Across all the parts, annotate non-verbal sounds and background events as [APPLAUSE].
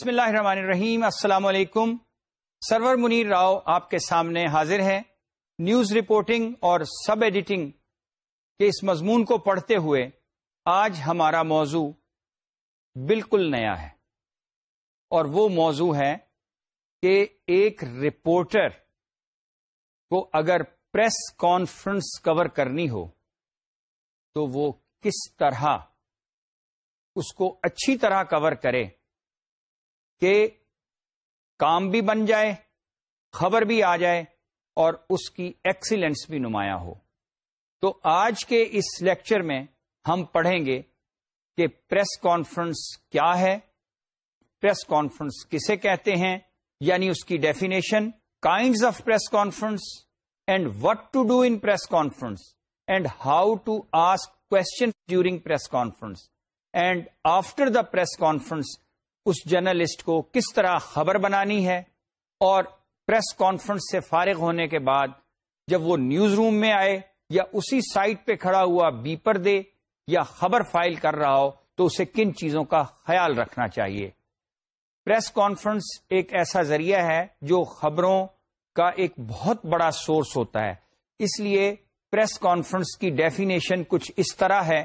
بسم اللہ الرحمن الرحیم السلام علیکم سرور منیر راؤ آپ کے سامنے حاضر ہے نیوز رپورٹنگ اور سب ایڈیٹنگ کے اس مضمون کو پڑھتے ہوئے آج ہمارا موضوع بالکل نیا ہے اور وہ موضوع ہے کہ ایک رپورٹر کو اگر پریس کانفرنس کور کرنی ہو تو وہ کس طرح اس کو اچھی طرح کور کرے کہ کام بھی بن جائے خبر بھی آ جائے اور اس کی ایکسیلنس بھی نمایاں ہو تو آج کے اس لیکچر میں ہم پڑھیں گے کہ پریس کانفرنس کیا ہے پریس کانفرنس کسے کہتے ہیں یعنی اس کی definition kinds of press conference and what to do in press conference and how to ask question during press conference and after the press conference us journalist کو کس طرح خبر بنانی ہے اور پریس کانفرنس سے فارغ ہونے کے بعد جب وہ نیوز روم میں آئے یا اسی سائٹ پہ کھڑا ہوا بیپر دے یا خبر فائل کر رہا ہو تو اسے کن چیزوں کا خیال رکھنا چاہیے پریس کانفرنس ایک ایسا ذریعہ ہے جو خبروں کا ایک بہت بڑا سورس ہوتا ہے اس لیے پریس کانفرنس کی ڈیفینیشن کچھ اس طرح ہے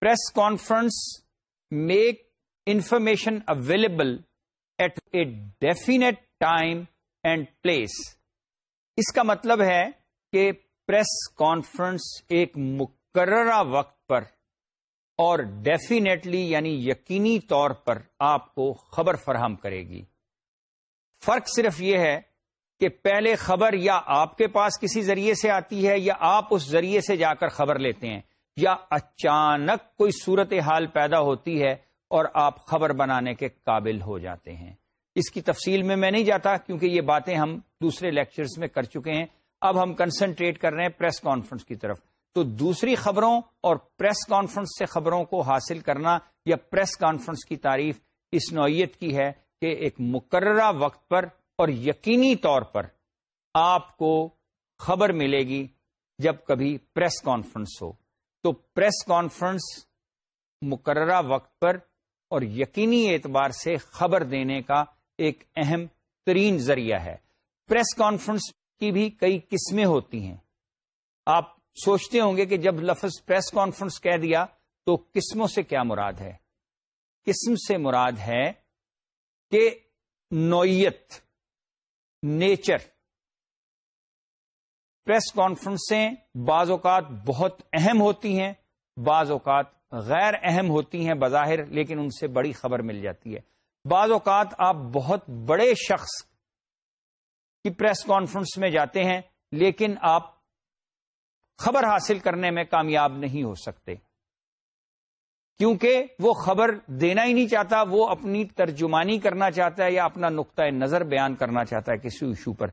press conference make information available at a and place اس کا مطلب ہے کہ پریس کانفرنس ایک مقررہ وقت پر اور ڈیفینیٹلی یعنی یقینی طور پر آپ کو خبر فراہم کرے گی فرق صرف یہ ہے کہ پہلے خبر یا آپ کے پاس کسی ذریعے سے آتی ہے یا آپ اس ذریعے سے جا کر خبر لیتے ہیں یا اچانک کوئی صورت حال پیدا ہوتی ہے اور آپ خبر بنانے کے قابل ہو جاتے ہیں اس کی تفصیل میں میں نہیں جاتا کیونکہ یہ باتیں ہم دوسرے لیکچرز میں کر چکے ہیں اب ہم کنسنٹریٹ کر رہے ہیں پریس کانفرنس کی طرف تو دوسری خبروں اور پریس کانفرنس سے خبروں کو حاصل کرنا یا پریس کانفرنس کی تعریف اس نوعیت کی ہے کہ ایک مقررہ وقت پر اور یقینی طور پر آپ کو خبر ملے گی جب کبھی پریس کانفرنس ہو تو پریس کانفرنس مقررہ وقت پر اور یقینی اعتبار سے خبر دینے کا ایک اہم ترین ذریعہ ہے پریس کانفرنس کی بھی کئی قسمیں ہوتی ہیں آپ سوچتے ہوں گے کہ جب لفظ پریس کانفرنس کہہ دیا تو قسموں سے کیا مراد ہے قسم سے مراد ہے کہ نوعیت نیچر پریس کانفرنسیں بعض اوقات بہت اہم ہوتی ہیں بعض اوقات غیر اہم ہوتی ہیں بظاہر لیکن ان سے بڑی خبر مل جاتی ہے بعض اوقات آپ بہت بڑے شخص کی پریس کانفرنس میں جاتے ہیں لیکن آپ خبر حاصل کرنے میں کامیاب نہیں ہو سکتے کیونکہ وہ خبر دینا ہی نہیں چاہتا وہ اپنی ترجمانی کرنا چاہتا ہے یا اپنا نقطۂ نظر بیان کرنا چاہتا ہے کسی ایشو پر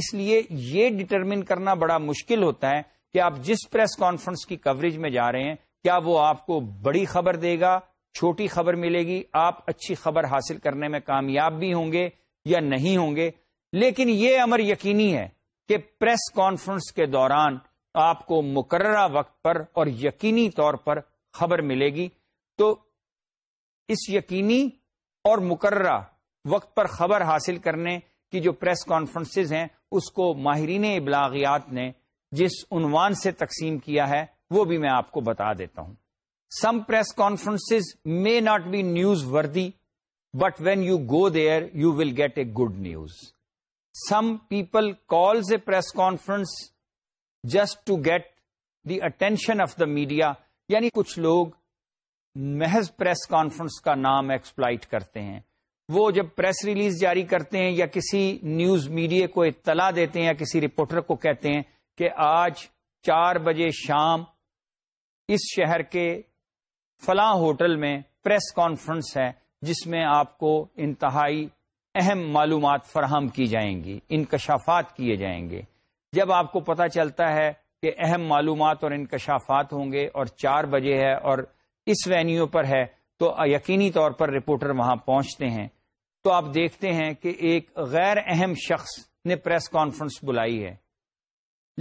اس لیے یہ ڈٹرمن کرنا بڑا مشکل ہوتا ہے کہ آپ جس پریس کانفرنس کی کوریج میں جا رہے ہیں کیا وہ آپ کو بڑی خبر دے گا چھوٹی خبر ملے گی آپ اچھی خبر حاصل کرنے میں کامیاب بھی ہوں گے یا نہیں ہوں گے لیکن یہ امر یقینی ہے کہ پریس کانفرنس کے دوران آپ کو مقررہ وقت پر اور یقینی طور پر خبر ملے گی تو اس یقینی اور مقررہ وقت پر خبر حاصل کرنے کی جو پریس کانفرنسز ہیں اس کو ماہرین ابلاغیات نے جس عنوان سے تقسیم کیا ہے وہ بھی میں آپ کو بتا دیتا ہوں some press conference may not be newsworthy but when you go there you will get a good news some people calls a press conference just to get the attention of the media یعنی کچھ لوگ محض press conference کا نام exploit کرتے ہیں وہ جب پریس ریلیز جاری کرتے ہیں یا کسی نیوز میڈیا کو اطلاع دیتے ہیں یا کسی رپورٹر کو کہتے ہیں کہ آج چار بجے شام اس شہر کے فلاں ہوٹل میں پریس کانفرنس ہے جس میں آپ کو انتہائی اہم معلومات فراہم کی جائیں گی انکشافات کیے جائیں گے جب آپ کو پتہ چلتا ہے کہ اہم معلومات اور انکشافات ہوں گے اور چار بجے ہے اور اس وینیو پر ہے تو یقینی طور پر رپورٹر وہاں پہنچتے ہیں تو آپ دیکھتے ہیں کہ ایک غیر اہم شخص نے پریس کانفرنس بلائی ہے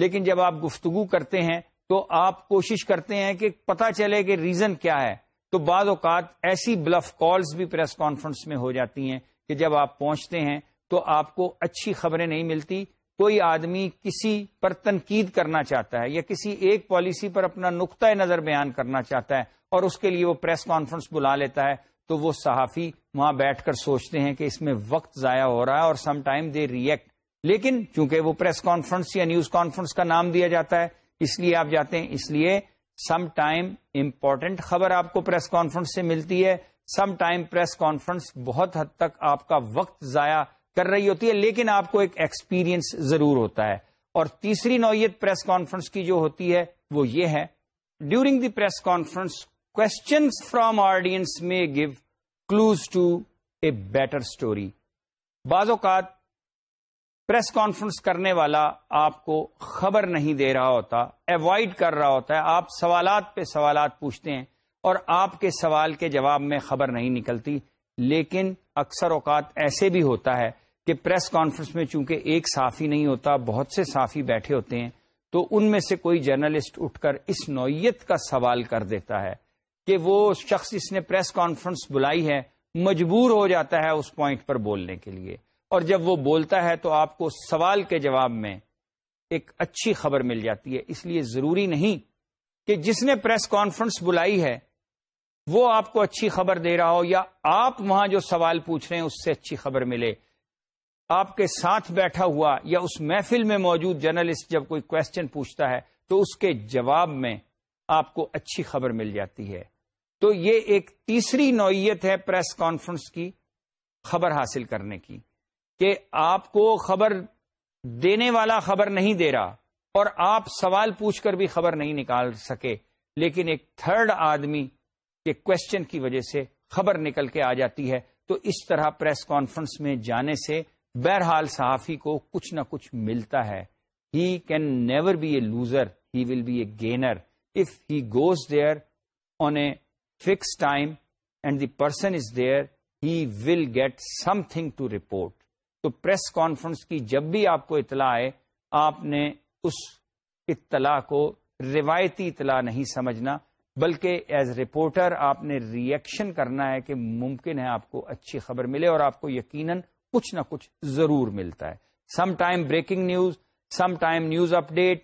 لیکن جب آپ گفتگو کرتے ہیں تو آپ کوشش کرتے ہیں کہ پتا چلے کہ ریزن کیا ہے تو بعض اوقات ایسی بلف کالز بھی پریس کانفرنس میں ہو جاتی ہیں کہ جب آپ پہنچتے ہیں تو آپ کو اچھی خبریں نہیں ملتی کوئی آدمی کسی پر تنقید کرنا چاہتا ہے یا کسی ایک پالیسی پر اپنا نقطۂ نظر بیان کرنا چاہتا ہے اور اس کے لیے وہ پریس کانفرنس بلا لیتا ہے تو وہ صحافی وہاں بیٹھ کر سوچتے ہیں کہ اس میں وقت ضائع ہو رہا ہے اور سم ٹائم دے ریئیکٹ لیکن چونکہ وہ پریس کانفرنس یا نیوز کانفرنس کا نام دیا جاتا ہے اس لیے آپ جاتے ہیں اس لیے سم ٹائم امپورٹنٹ خبر آپ کو پریس کانفرنس سے ملتی ہے سم ٹائم پریس کانفرنس بہت حد تک آپ کا وقت ضائع کر رہی ہوتی ہے لیکن آپ کو ایک ایکسپیرئنس ضرور ہوتا ہے اور تیسری نوعیت پریس کانفرنس کی جو ہوتی ہے وہ یہ ہے during the press conference questions from audience میں give close to a better story بعض اوقات پریس کانفرنس کرنے والا آپ کو خبر نہیں دے رہا ہوتا اوائڈ کر رہا ہوتا ہے آپ سوالات پہ سوالات پوچھتے ہیں اور آپ کے سوال کے جواب میں خبر نہیں نکلتی لیکن اکثر اوقات ایسے بھی ہوتا ہے کہ پریس کانفرنس میں چونکہ ایک صافی نہیں ہوتا بہت سے صافی بیٹھے ہوتے ہیں تو ان میں سے کوئی جرنلسٹ اٹھ کر اس نوعیت کا سوال کر دیتا ہے کہ وہ شخص اس نے پریس کانفرنس بلائی ہے مجبور ہو جاتا ہے اس پوائنٹ پر بولنے کے لیے اور جب وہ بولتا ہے تو آپ کو سوال کے جواب میں ایک اچھی خبر مل جاتی ہے اس لیے ضروری نہیں کہ جس نے پریس کانفرنس بلائی ہے وہ آپ کو اچھی خبر دے رہا ہو یا آپ وہاں جو سوال پوچھ رہے ہیں اس سے اچھی خبر ملے آپ کے ساتھ بیٹھا ہوا یا اس محفل میں موجود جرنلسٹ جب کوئی کوشچن پوچھتا ہے تو اس کے جواب میں آپ کو اچھی خبر مل جاتی ہے تو یہ ایک تیسری نوعیت ہے پریس کانفرنس کی خبر حاصل کرنے کی کہ آپ کو خبر دینے والا خبر نہیں دے رہا اور آپ سوال پوچھ کر بھی خبر نہیں نکال سکے لیکن ایک تھرڈ آدمی کے کوشچن کی وجہ سے خبر نکل کے آ جاتی ہے تو اس طرح پریس کانفرنس میں جانے سے بہرحال صحافی کو کچھ نہ کچھ ملتا ہے he can never be a loser he will be a gainer if he goes there on a fix time and the person is there he will get something to report تو پریس کانفرنس کی جب بھی آپ کو اطلاع آئے آپ نے اس اطلاع کو روایتی اطلاع نہیں سمجھنا بلکہ ایز رپورٹر آپ نے ریئیکشن کرنا ہے کہ ممکن ہے آپ کو اچھی خبر ملے اور آپ کو یقیناً کچھ نہ کچھ ضرور ملتا ہے some time breaking news some time news update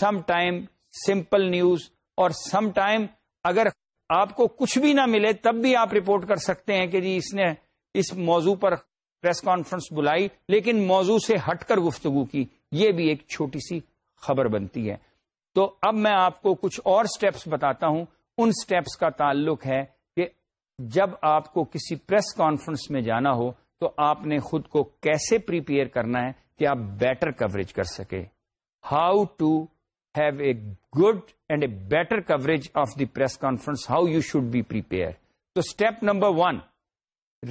some time simple news اور سم ٹائم اگر آپ کو کچھ بھی نہ ملے تب بھی آپ رپورٹ کر سکتے ہیں کہ جی اس نے اس موضوع پر پریس کانفرنس بلائی لیکن موضوع سے ہٹ کر گفتگو کی یہ بھی ایک چھوٹی سی خبر بنتی ہے تو اب میں آپ کو کچھ اور سٹیپس بتاتا ہوں ان سٹیپس کا تعلق ہے کہ جب آپ کو کسی پریس کانفرنس میں جانا ہو تو آپ نے خود کو کیسے پریپیئر کرنا ہے کہ آپ بیٹر کوریج کر سکے how to have a good and a better coverage of the press conference how you should be تو number one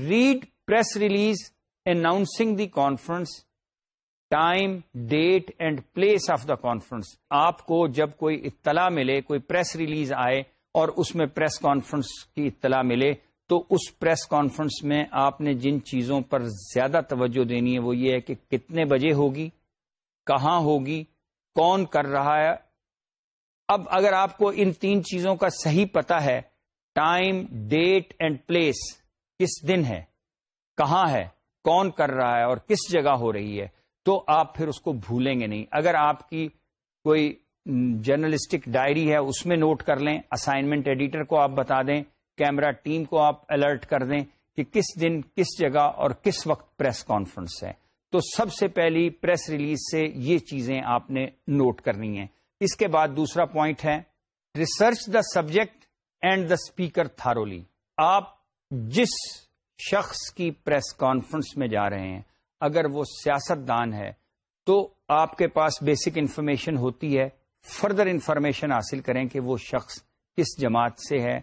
read press release announcing the conference time date and place of the conference آپ کو جب کوئی اطلاع ملے کوئی press release آئے اور اس میں پریس کانفرنس کی اطلاع ملے تو اس پریس کانفرنس میں آپ نے جن چیزوں پر زیادہ توجہ دینی ہے وہ یہ ہے کہ کتنے بجے ہوگی کہاں ہوگی کون کر رہا ہے اب اگر آپ کو ان تین چیزوں کا صحیح پتا ہے ٹائم ڈیٹ اینڈ پلیس کس دن ہے کہاں ہے کون کر رہا ہے اور کس جگہ ہو رہی ہے تو آپ پھر اس کو بھولیں گے نہیں اگر آپ کی کوئی جرنلسٹک ڈائری ہے اس میں نوٹ کر لیں اسائنمنٹ ایڈیٹر کو آپ بتا دیں کیمرا ٹیم کو آپ الرٹ کر دیں کہ کس دن کس جگہ اور کس وقت پریس کانفرنس ہے تو سب سے پہلی پریس ریلیز سے یہ چیزیں آپ نے نوٹ کرنی ہیں اس کے بعد دوسرا پوائنٹ ہے research the subject and the speaker thoroughly آپ جس شخص کی پریس کانفرنس میں جا رہے ہیں اگر وہ سیاست دان ہے تو آپ کے پاس بیسک انفارمیشن ہوتی ہے فردر انفارمیشن حاصل کریں کہ وہ شخص کس جماعت سے ہے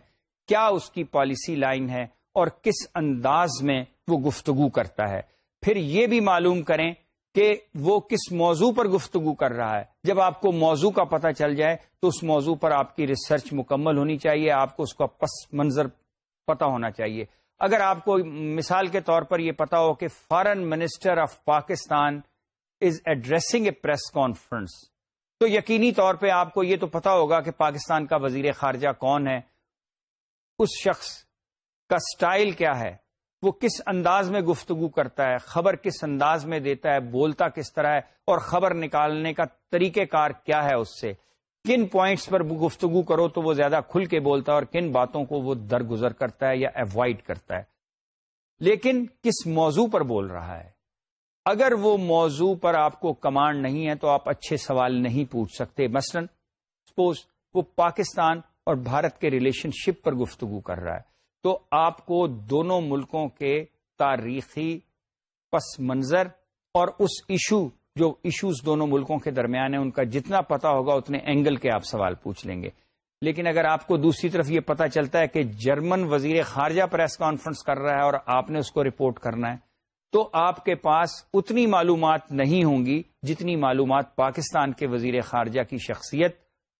کیا اس کی پالیسی لائن ہے اور کس انداز میں وہ گفتگو کرتا ہے پھر یہ بھی معلوم کریں کہ وہ کس موضوع پر گفتگو کر رہا ہے جب آپ کو موضوع کا پتہ چل جائے تو اس موضوع پر آپ کی ریسرچ مکمل ہونی چاہیے آپ کو اس کا پس منظر پتہ ہونا چاہیے اگر آپ کو مثال کے طور پر یہ پتا ہو کہ foreign minister of Pakistan is addressing a press conference تو یقینی طور پہ آپ کو یہ تو پتا ہوگا کہ پاکستان کا وزیر خارجہ کون ہے اس شخص کا سٹائل کیا ہے وہ کس انداز میں گفتگو کرتا ہے خبر کس انداز میں دیتا ہے بولتا کس طرح ہے اور خبر نکالنے کا طریقہ کار کیا ہے اس سے کن پوائنٹس پر گفتگو کرو تو وہ زیادہ کھل کے بولتا ہے اور کن باتوں کو وہ درگزر کرتا ہے یا اوائڈ کرتا ہے لیکن کس موضوع پر بول رہا ہے اگر وہ موضوع پر آپ کو کمانڈ نہیں ہے تو آپ اچھے سوال نہیں پوچھ سکتے مثلا سپوز وہ پاکستان اور بھارت کے ریلیشن شپ پر گفتگو کر رہا ہے تو آپ کو دونوں ملکوں کے تاریخی پس منظر اور اس ایشو جو ایشوز دونوں ملکوں کے درمیان ہیں ان کا جتنا پتا ہوگا اتنے اینگل کے آپ سوال پوچھ لیں گے لیکن اگر آپ کو دوسری طرف یہ پتا چلتا ہے کہ جرمن وزیر خارجہ پریس کانفرنس کر رہا ہے اور آپ نے اس کو رپورٹ کرنا ہے تو آپ کے پاس اتنی معلومات نہیں ہوں گی جتنی معلومات پاکستان کے وزیر خارجہ کی شخصیت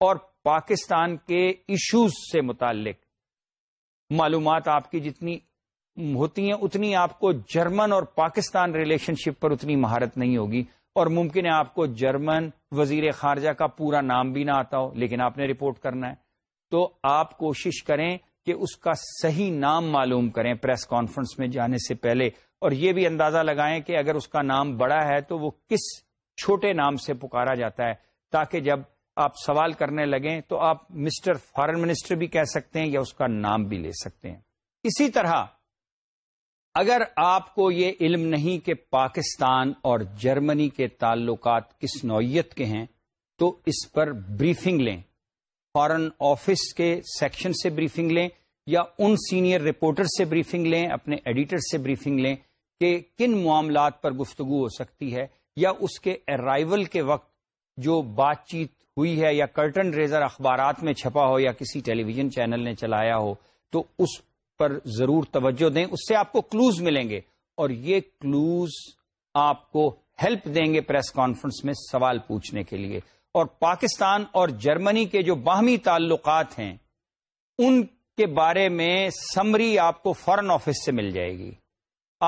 اور پاکستان کے ایشوز سے متعلق معلومات آپ کی جتنی ہوتی ہیں اتنی آپ کو جرمن اور پاکستان ریلیشن شپ پر اتنی مہارت نہیں ہوگی اور ممکن ہے آپ کو جرمن وزیر خارجہ کا پورا نام بھی نہ آتا ہو لیکن آپ نے رپورٹ کرنا ہے تو آپ کوشش کریں کہ اس کا صحیح نام معلوم کریں پریس کانفرنس میں جانے سے پہلے اور یہ بھی اندازہ لگائیں کہ اگر اس کا نام بڑا ہے تو وہ کس چھوٹے نام سے پکارا جاتا ہے تاکہ جب آپ سوال کرنے لگیں تو آپ مسٹر فارن منسٹر بھی کہہ سکتے ہیں یا اس کا نام بھی لے سکتے ہیں اسی طرح اگر آپ کو یہ علم نہیں کہ پاکستان اور جرمنی کے تعلقات کس نوعیت کے ہیں تو اس پر بریفنگ لیں فارن آفس کے سیکشن سے بریفنگ لیں یا ان سینئر رپورٹر سے بریفنگ لیں اپنے ایڈیٹر سے بریفنگ لیں کہ کن معاملات پر گفتگو ہو سکتی ہے یا اس کے ارائیول کے وقت جو بات چیت ہوئی ہے یا کرٹن ریزر اخبارات میں چھپا ہو یا کسی ٹیلی ویژن چینل نے چلایا ہو تو اس پر ضرور توجہ دیں اس سے آپ کو کلوز ملیں گے اور یہ کلوز آپ کو ہیلپ دیں گے پریس کانفرنس میں سوال پوچھنے کے لیے اور پاکستان اور جرمنی کے جو باہمی تعلقات ہیں ان کے بارے میں سمری آپ کو فورن آفس سے مل جائے گی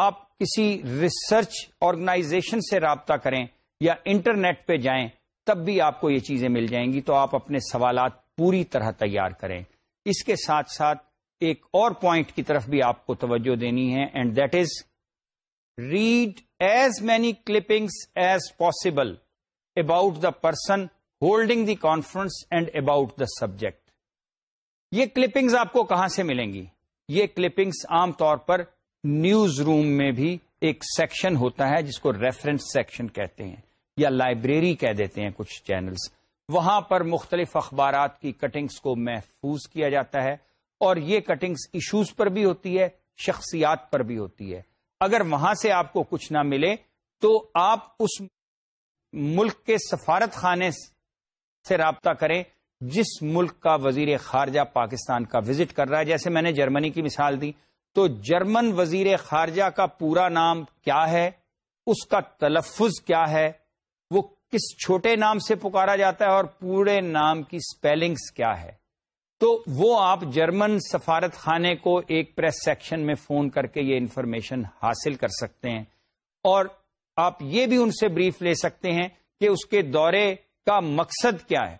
آپ کسی ریسرچ آرگنائزیشن سے رابطہ کریں یا انٹرنیٹ پہ جائیں تب بھی آپ کو یہ چیزیں مل جائیں گی تو آپ اپنے سوالات پوری طرح تیار کریں اس کے ساتھ ساتھ ایک اور پوائنٹ کی طرف بھی آپ کو توجہ دینی ہے and that is read as many clippings as possible about the person holding the conference and about the subject یہ کلپنگز آپ کو کہاں سے ملیں گی یہ کلپنگز عام طور پر نیوز روم میں بھی ایک سیکشن ہوتا ہے جس کو ریفرنس سیکشن کہتے ہیں یا لائبریری کہہ دیتے ہیں کچھ چینلز وہاں پر مختلف اخبارات کی کٹنگز کو محفوظ کیا جاتا ہے اور یہ کٹنگس ایشوز پر بھی ہوتی ہے شخصیات پر بھی ہوتی ہے اگر وہاں سے آپ کو کچھ نہ ملے تو آپ اس ملک کے سفارت خانے سے رابطہ کریں جس ملک کا وزیر خارجہ پاکستان کا وزٹ کر رہا ہے جیسے میں نے جرمنی کی مثال دی تو جرمن وزیر خارجہ کا پورا نام کیا ہے اس کا تلفظ کیا ہے وہ کس چھوٹے نام سے پکارا جاتا ہے اور پورے نام کی سپیلنگز کیا ہے تو وہ آپ جرمن سفارت خانے کو ایک پریس سیکشن میں فون کر کے یہ انفارمیشن حاصل کر سکتے ہیں اور آپ یہ بھی ان سے بریف لے سکتے ہیں کہ اس کے دورے کا مقصد کیا ہے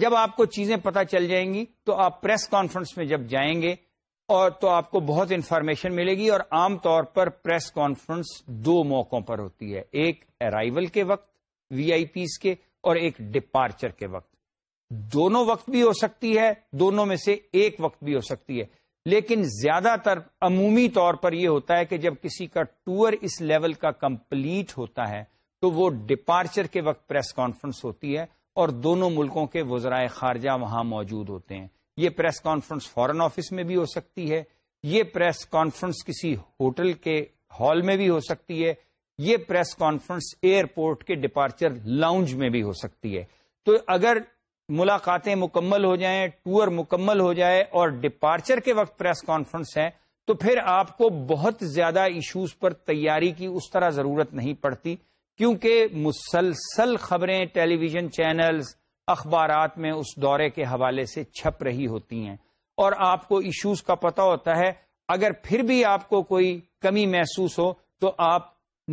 جب آپ کو چیزیں پتہ چل جائیں گی تو آپ پریس کانفرنس میں جب جائیں گے اور تو آپ کو بہت انفارمیشن ملے گی اور عام طور پر پریس کانفرنس دو موقعوں پر ہوتی ہے ایک ارائیول کے وقت وی آئی پیز کے اور ایک ڈپارچر کے وقت دونوں وقت بھی ہو سکتی ہے دونوں میں سے ایک وقت بھی ہو سکتی ہے لیکن زیادہ تر عمومی طور پر یہ ہوتا ہے کہ جب کسی کا ٹور اس لیول کا کمپلیٹ ہوتا ہے تو وہ ڈپارچر کے وقت پریس کانفرنس ہوتی ہے اور دونوں ملکوں کے وزرائے خارجہ وہاں موجود ہوتے ہیں یہ پریس کانفرنس فورن آفس میں بھی ہو سکتی ہے یہ پریس کانفرنس کسی ہوٹل کے ہال میں بھی ہو سکتی ہے یہ پریس کانفرنس ایئرپورٹ کے ڈپارچر لاؤنج میں بھی ہو سکتی ہے تو اگر ملاقاتیں مکمل ہو جائیں ٹور مکمل ہو جائے اور ڈپارچر کے وقت پریس کانفرنس ہے تو پھر آپ کو بہت زیادہ ایشوز پر تیاری کی اس طرح ضرورت نہیں پڑتی کیونکہ مسلسل خبریں ٹیلی ویژن چینلز اخبارات میں اس دورے کے حوالے سے چھپ رہی ہوتی ہیں اور آپ کو ایشوز کا پتہ ہوتا ہے اگر پھر بھی آپ کو کوئی کمی محسوس ہو تو آپ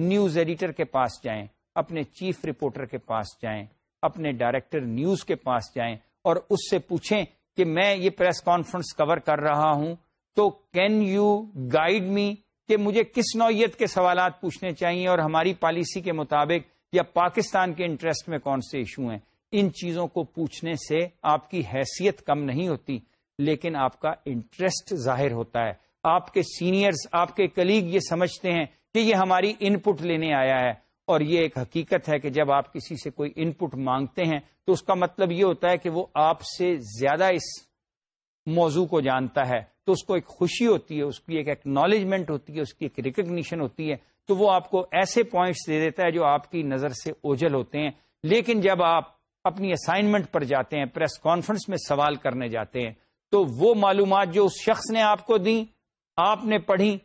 نیوز ایڈیٹر کے پاس جائیں اپنے چیف رپورٹر کے پاس جائیں اپنے ڈائریکٹر نیوز کے پاس جائیں اور اس سے پوچھیں کہ میں یہ پریس کانفرنس کور کر رہا ہوں تو کین یو گائیڈ می کہ مجھے کس نوعیت کے سوالات پوچھنے چاہیے اور ہماری پالیسی کے مطابق یا پاکستان کے انٹرسٹ میں کون سے ایشو ہیں ان چیزوں کو پوچھنے سے آپ کی حیثیت کم نہیں ہوتی لیکن آپ کا انٹرسٹ ظاہر ہوتا ہے آپ کے سینئرز آپ کے کلیگ یہ سمجھتے ہیں کہ یہ ہماری ان پٹ لینے آیا ہے اور یہ ایک حقیقت ہے کہ جب آپ کسی سے کوئی ان پٹ مانگتے ہیں تو اس کا مطلب یہ ہوتا ہے کہ وہ آپ سے زیادہ اس موضوع کو جانتا ہے تو اس کو ایک خوشی ہوتی ہے اس کی ایک اکنالجمنٹ ہوتی ہے اس کی ایک ریکگنیشن ہوتی ہے تو وہ آپ کو ایسے پوائنٹس دے دیتا ہے جو آپ کی نظر سے اوجھل ہوتے ہیں لیکن جب آپ اپنی اسائنمنٹ پر جاتے ہیں پریس کانفرنس میں سوال کرنے جاتے ہیں تو وہ معلومات جو اس شخص نے آپ کو دی آپ نے پڑھی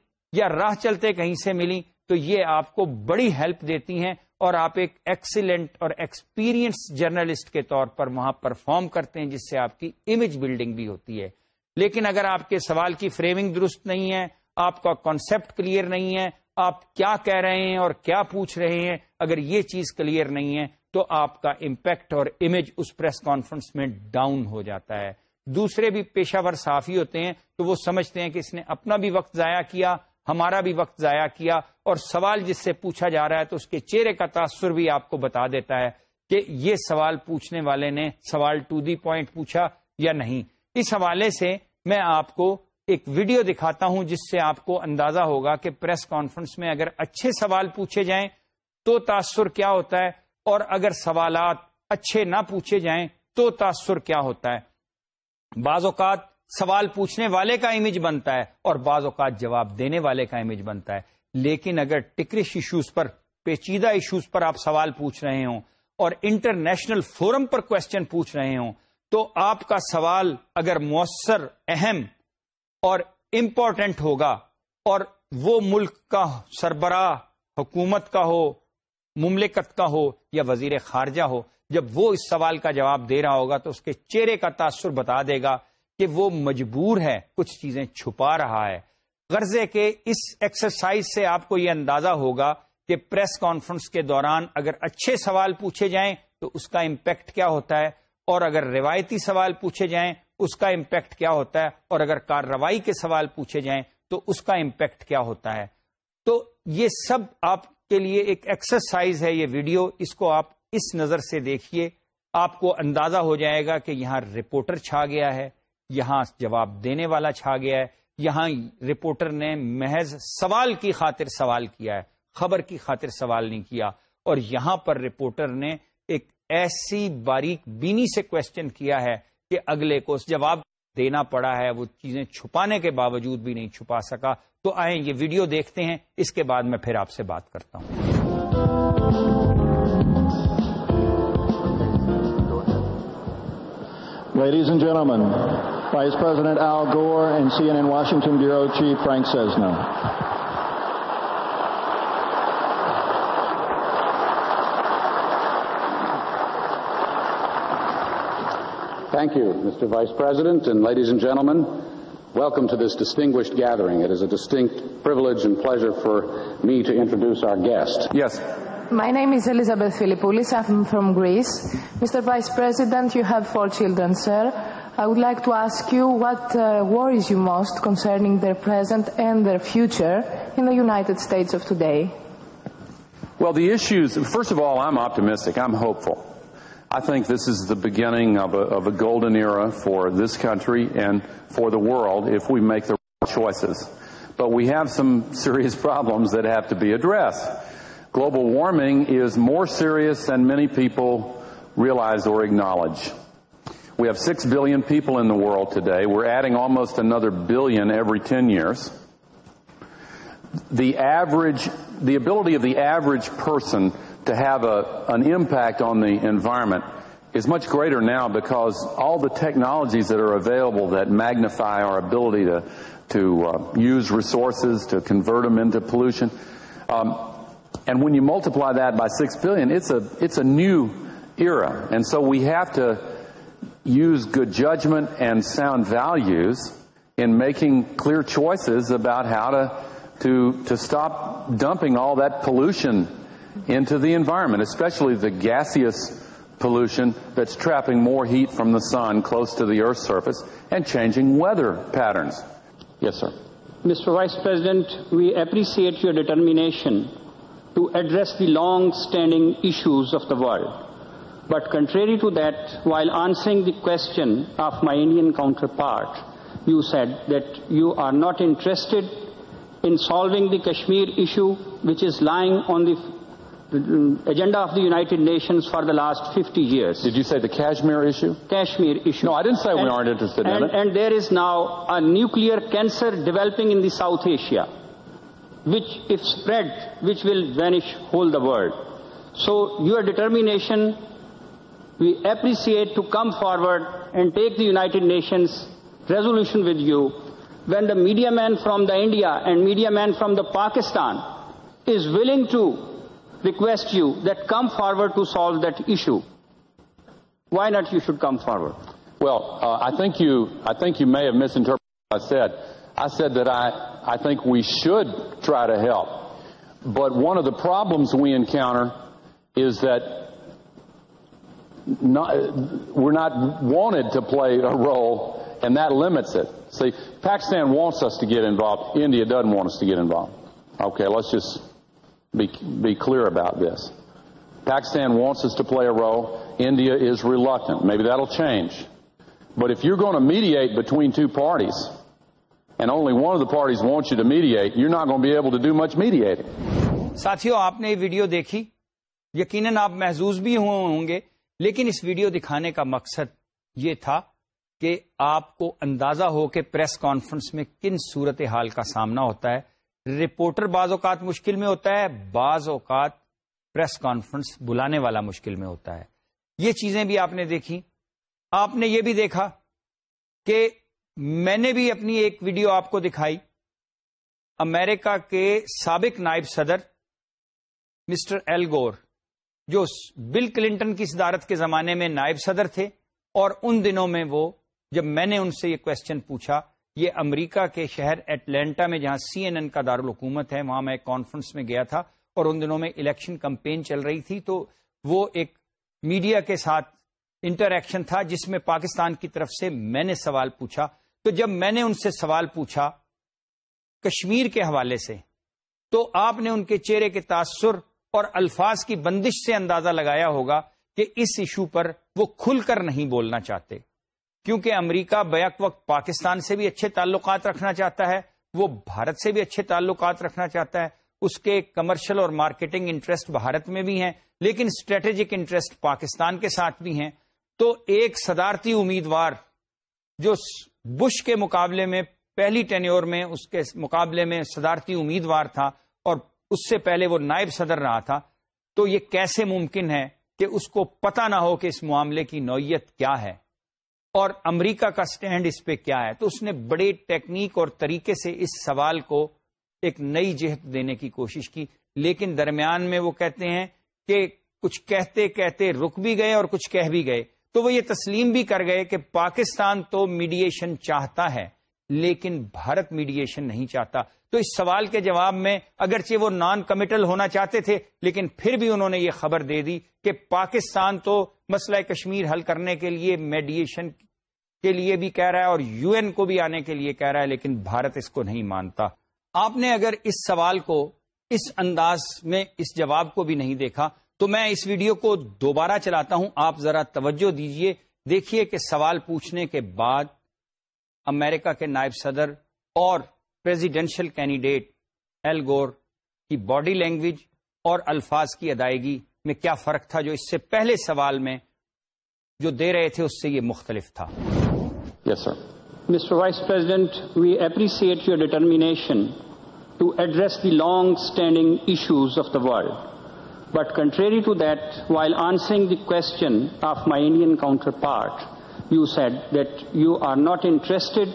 یا راہ چلتے کہیں سے ملی تو یہ آپ کو بڑی ہیلپ دیتی ہیں اور آپ ایک ایکسیلنٹ اور ایکسپیرینس جرنلسٹ کے طور پر وہاں پرفارم کرتے ہیں جس سے آپ کی امیج بلڈنگ بھی ہوتی ہے لیکن اگر آپ کے سوال کی فریمنگ درست نہیں ہے آپ کا کانسیپٹ کلیئر نہیں ہے آپ کیا کہہ رہے ہیں اور کیا پوچھ رہے ہیں اگر یہ چیز کلیئر نہیں ہے تو آپ کا امپیکٹ اور امیج اس پریس کانفرنس میں ڈاؤن ہو جاتا ہے دوسرے بھی پیشہ ور صحافی ہوتے ہیں تو وہ سمجھتے ہیں کہ اس نے اپنا بھی وقت ضائع کیا ہمارا بھی وقت ضائع کیا اور سوال جس سے پوچھا جا رہا ہے تو اس کے چہرے کا تاثر بھی آپ کو بتا دیتا ہے کہ یہ سوال پوچھنے والے نے سوال ٹو دی پوائنٹ پوچھا یا نہیں اس حوالے سے میں آپ کو ایک ویڈیو دکھاتا ہوں جس سے آپ کو اندازہ ہوگا کہ پریس کانفرنس میں اگر اچھے سوال پوچھے جائیں تو تاثر کیا ہوتا ہے اور اگر سوالات اچھے نہ پوچھے جائیں تو تاثر کیا ہوتا ہے بعض اوقات سوال پوچھنے والے کا امیج بنتا ہے اور بعض اوقات جواب دینے والے کا امیج بنتا ہے لیکن اگر ٹکرش ایشوز پر پیچیدہ ایشوز پر آپ سوال پوچھ رہے ہوں اور انٹرنیشنل فورم پر کوشچن پوچھ رہے ہوں تو آپ کا سوال اگر مؤثر اہم اور امپورٹنٹ ہوگا اور وہ ملک کا سربراہ حکومت کا ہو مملکت کا ہو یا وزیر خارجہ ہو جب وہ اس سوال کا جواب دے رہا ہوگا تو اس کے چہرے کا تاثر بتا دے گا کہ وہ مجبور ہے کچھ چیزیں چھپا رہا ہے غرضے کے اس ایکسرسائز سے آپ کو یہ اندازہ ہوگا کہ پریس کانفرنس کے دوران اگر اچھے سوال پوچھے جائیں تو اس کا امپیکٹ کیا ہوتا ہے اور اگر روایتی سوال پوچھے جائیں اس کا امپیکٹ کیا ہوتا ہے اور اگر کارروائی کے سوال پوچھے جائیں تو اس کا امپیکٹ کیا ہوتا ہے تو یہ سب آپ کے لیے ایک ایکسرسائز ہے یہ ویڈیو اس کو آپ اس نظر سے دیکھیے آپ کو اندازہ ہو جائے گا کہ یہاں رپورٹر چھا گیا ہے یہاں جواب دینے والا چھا گیا ہے یہاں رپورٹر نے محض سوال کی خاطر سوال کیا ہے خبر کی خاطر سوال نہیں کیا اور یہاں پر رپورٹر نے ایک ایسی باریک بینی سے کوشچن کیا ہے کہ اگلے کو اس جواب دینا پڑا ہے وہ چیزیں چھپانے کے باوجود بھی نہیں چھپا سکا تو آئیں یہ ویڈیو دیکھتے ہیں اس کے بعد میں پھر آپ سے بات کرتا ہوں Ladies and gentlemen, from گریسر children sir I would like to ask you what uh, worries you most concerning their present and their future in the United States of today? Well, the issues, first of all, I'm optimistic. I'm hopeful. I think this is the beginning of a golden era for this country and for the world if we make the right choices. But we have some serious [LAUGHS] problems that have to be addressed. Global warming is more serious than many people realize or acknowledge. We have six billion people in world of today we are adding almost another billion every ten year build average person to have an impact environment much quite near back all the technology resources when you multiply by six billions a new year and so we've to use good judgment and sound values in making clear choices about how to stop dumping all that pollution into the environment, especially the gaseous pollution that's trapping more heat from the sun close to the Earth's surface and changing weather patterns. Yes, sir. Mr. Vice President, we appreciate your determination to address the long-standing issues of the world. But contrary to that, while answering the question of my Indian counterpart, you said that you are not interested in solving the Kashmir issue, which is lying on the uh, agenda of the United Nations for the last 50 years. Did you say the Kashmir issue? Kashmir issue. No, I didn't say we aren't interested in it. And there is now a nuclear cancer developing in the South Asia, which, if spread, which will vanish whole the world. So your determination we appreciate to come forward and take the United Nations resolution with you when the media man from the India and media man from the Pakistan is willing to request you that come forward to solve that issue. Why not you should come forward? Well, uh, I think you may have misinterpreted what I said. I said that I think we should try to help. But one of the problems we encounter is that we not want upon change but if you generate between want Mario آپ نے یہ video دیکھی یقیناً آپ محظوظ بھی ہوں گے لیکن اس ویڈیو دکھانے کا مقصد یہ تھا کہ آپ کو اندازہ ہو کہ پریس کانفرنس میں کن صورتحال کا سامنا ہوتا ہے رپورٹر بعض اوقات مشکل میں ہوتا ہے بعض اوقات پریس کانفرنس بلانے والا مشکل میں ہوتا ہے یہ چیزیں بھی آپ نے دیکھی آپ نے یہ بھی دیکھا کہ میں نے بھی اپنی ایک ویڈیو آپ کو دکھائی امریکہ کے سابق نائب صدر مسٹر ایلگور جو بل کلنٹن کی صدارت کے زمانے میں نائب صدر تھے اور ان دنوں میں وہ جب میں نے ان سے یہ کوشچن پوچھا یہ امریکہ کے شہر ایٹلانٹا میں جہاں سی این این کا دارالحکومت ہے وہاں میں ایک کانفرنس میں گیا تھا اور ان دنوں میں الیکشن کمپین چل رہی تھی تو وہ ایک میڈیا کے ساتھ انٹریکشن تھا جس میں پاکستان کی طرف سے میں نے سوال پوچھا تو جب میں نے ان سے سوال پوچھا کشمیر کے حوالے سے تو آپ نے ان کے چہرے کے تاثر اور الفاظ کی بندش سے اندازہ لگایا ہوگا کہ اس ایشو پر وہ کھل کر نہیں بولنا چاہتے کیونکہ امریکہ بیک وقت پاکستان سے بھی اچھے تعلقات رکھنا چاہتا ہے وہ بھارت سے بھی اچھے تعلقات رکھنا چاہتا ہے اس کے کمرشل اور مارکیٹنگ انٹرسٹ بھارت میں بھی ہیں لیکن اسٹریٹجک انٹرسٹ پاکستان کے ساتھ بھی ہیں تو ایک صدارتی امیدوار جو بش کے مقابلے میں پہلی ٹینیور میں اس کے مقابلے میں صدارتی امیدوار تھا اور اس سے پہلے وہ نائب صدر رہا تھا تو یہ کیسے ممکن ہے کہ اس کو پتا نہ ہو کہ اس معاملے کی نوعیت کیا ہے اور امریکہ کا سٹینڈ اس پہ کیا ہے تو اس نے بڑے ٹیکنیک اور طریقے سے اس سوال کو ایک نئی جہت دینے کی کوشش کی لیکن درمیان میں وہ کہتے ہیں کہ کچھ کہتے کہتے رک بھی گئے اور کچھ کہہ بھی گئے تو وہ یہ تسلیم بھی کر گئے کہ پاکستان تو میڈیشن چاہتا ہے لیکن بھارت میڈیشن نہیں چاہتا تو اس سوال کے جواب میں اگرچہ وہ نان کمیٹل ہونا چاہتے تھے لیکن پھر بھی انہوں نے یہ خبر دے دی کہ پاکستان تو مسئلہ کشمیر حل کرنے کے لیے میڈیشن کے لیے بھی کہہ رہا ہے اور یو این کو بھی آنے کے لیے کہہ رہا ہے لیکن بھارت اس کو نہیں مانتا آپ نے اگر اس سوال کو اس انداز میں اس جواب کو بھی نہیں دیکھا تو میں اس ویڈیو کو دوبارہ چلاتا ہوں آپ ذرا توجہ دیجئے دیکھیے کہ سوال پوچھنے کے بعد امریکہ کے نائب صدر اور پریزیڈینشل کینڈیڈیٹ ایل گور کی باڈی لینگویج اور الفاظ کی ادائیگی میں کیا فرق تھا جو اس سے پہلے سوال میں جو دے رہے تھے اس سے یہ مختلف تھا mister vice we appreciate your determination to address the long standing issues of the world but contrary to that while answering the question of my Indian counterpart You said that you are not interested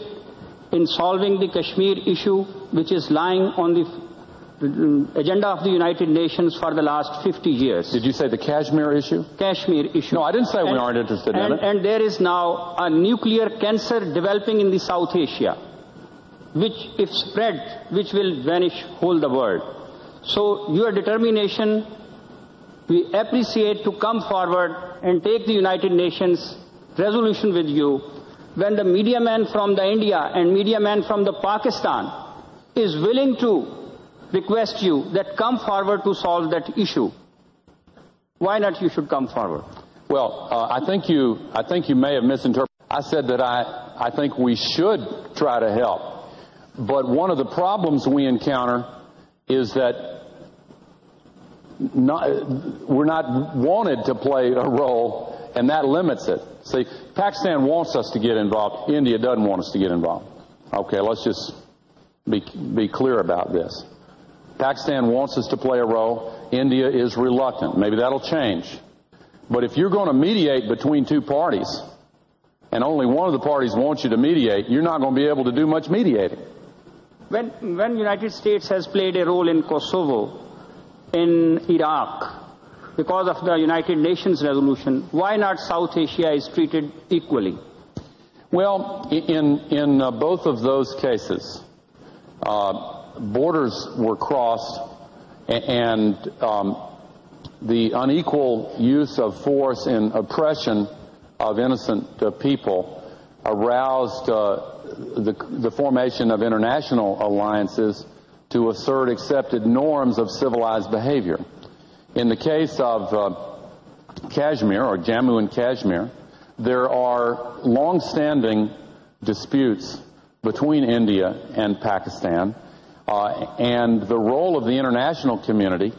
in solving the Kashmir issue, which is lying on the uh, agenda of the United Nations for the last 50 years. Did you say the Kashmir issue? Kashmir issue. No, I didn't say we aren't interested in it. And there is now a nuclear cancer developing in the South Asia, which, if spread, which will vanish whole the world. So your determination, we appreciate, to come forward and take the United Nations resolution with you when the media man from the India and media man from the Pakistan is willing to request you that come forward to solve that issue. Why not you should come forward? Well, uh, I think you may have misinterpreted. I said that I think we should try to help. But one of the problems we encounter is that we're not wanted to play a role, and that limits it. میرینس میری when united پلیڈو because of the United Nations resolution, why not South Asia is treated equally? Well, in uh, both of those cases, uh, borders were crossed, and um, the unequal use of force and oppression of innocent uh, people aroused the formation of international alliances to assert accepted norms of civilized behavior. In the case of uh, Kashmir or Jammu and Kashmir, there are long-standing disputes between India and Pakistan, uh, and the role of the international community